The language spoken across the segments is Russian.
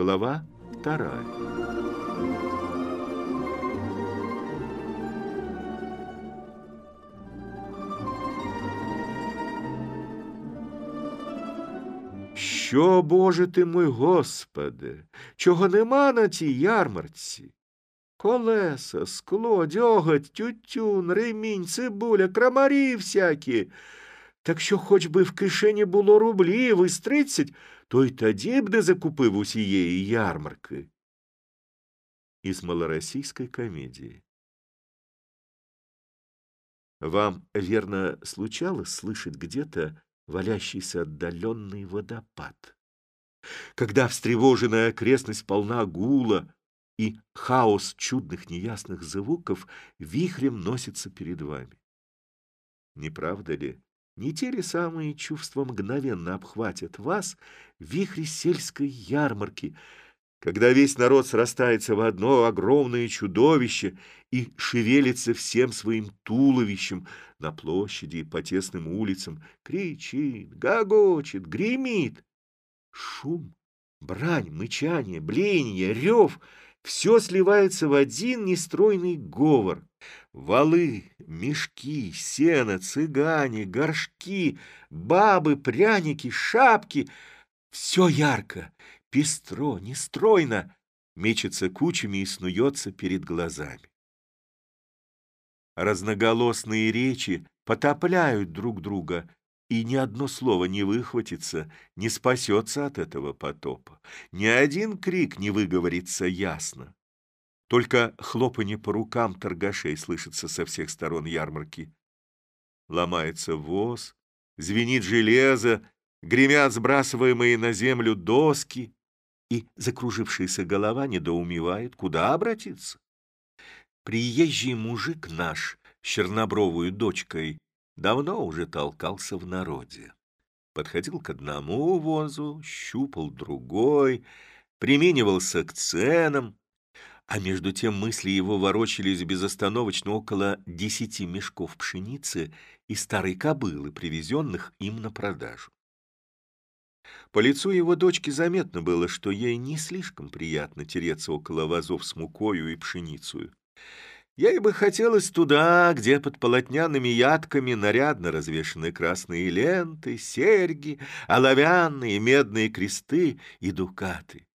Глава вторая. Що, Боже ти мой Господи, чого нема на тій ярмарці? Колеса, скло, дьоготь, тютюн, ремінь, цибуля, крамарі всякі. Так що хоч би в кишені було рублів із тридцять, то й тоді б не закупив усієї ярмарки. Из малороссийской комедии. Вам, верно, случалось слышать где-то валящийся отдаленный водопад? Когда встревоженная окрестность полна гула, и хаос чудных неясных звуков вихрем носится перед вами. Не правда ли? не те ли самые чувства мгновенно обхватят вас в вихре сельской ярмарки, когда весь народ срастается в одно огромное чудовище и шевелится всем своим туловищем на площади и по тесным улицам, кричит, гогочет, гремит. Шум, брань, мычание, блеяние, рев — все сливается в один нестройный говор. Валы, мешки, сено, цыгане, горшки, бабы, пряники, шапки — все ярко, пестро, нестройно, мечется кучами и снуется перед глазами. Разноголосные речи потопляют друг друга, и ни одно слово не выхватится, не спасется от этого потопа. Ни один крик не выговорится ясно. Только хлопанье по рукам торгашей слышится со всех сторон ярмарки. Ломается воз, звенит железо, гремят сбрасываемые на землю доски, и закружившаяся голова недоумевает, куда обратиться. Приезжий мужик наш с чернобровую дочкой давно уже толкался в народе. Подходил к одному возу, щупал другой, применивался к ценам, а между тем мысли его ворочались безостановочно около десяти мешков пшеницы и старой кобылы, привезенных им на продажу. По лицу его дочки заметно было, что ей не слишком приятно тереться около вазов с мукою и пшеницей. Ей бы хотелось туда, где под полотняными ядками нарядно развешаны красные ленты, серьги, оловянные медные кресты и дукаты.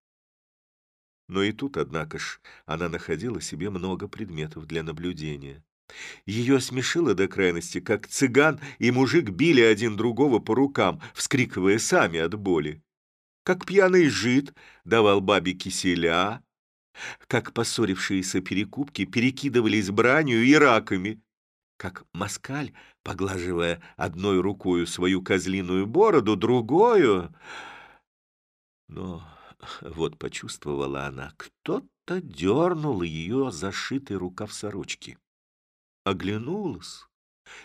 Но и тут, однако ж, она находила себе много предметов для наблюдения. Ее смешило до крайности, как цыган и мужик били один другого по рукам, вскрикивая сами от боли. Как пьяный жид давал бабе киселя, как поссорившиеся перекупки перекидывались бранью и раками, как москаль, поглаживая одной рукою свою козлиную бороду, другую... Но вот почувствовала она, кто-то дернул ее зашитый рукав сорочки. Оглянулась,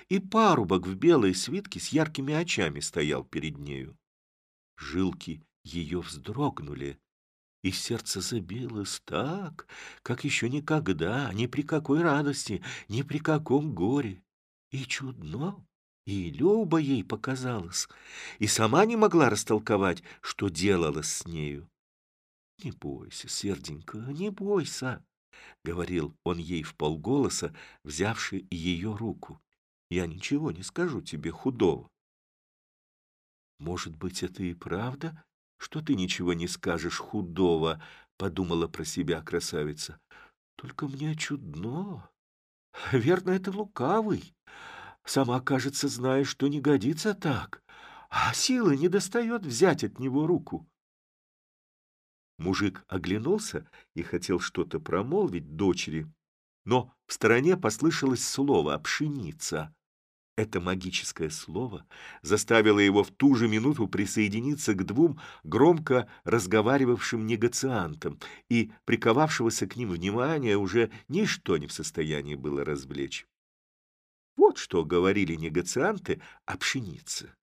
и парубок в белой свитке с яркими очами стоял перед нею. Жилки ее вздрогнули, и сердце забилось так, как еще никогда, ни при какой радости, ни при каком горе. И чудно, и любо ей показалось, и сама не могла растолковать, что делалось с нею. «Не бойся, серденько, не бойся», — говорил он ей в полголоса, взявший ее руку. «Я ничего не скажу тебе худого». «Может быть, это и правда?» что ты ничего не скажешь худого, — подумала про себя красавица. Только мне чудно. Верно, это лукавый. Сама, кажется, знаешь, что не годится так, а силы не достает взять от него руку. Мужик оглянулся и хотел что-то промолвить дочери, но в стороне послышалось слово «пшеница». Это магическое слово заставило его в ту же минуту присоединиться к двум громко разговаривавшим негациантам, и приковавшегося к ним внимания уже ничто не в состоянии было развлечь. Вот что говорили негацианты о пшенице.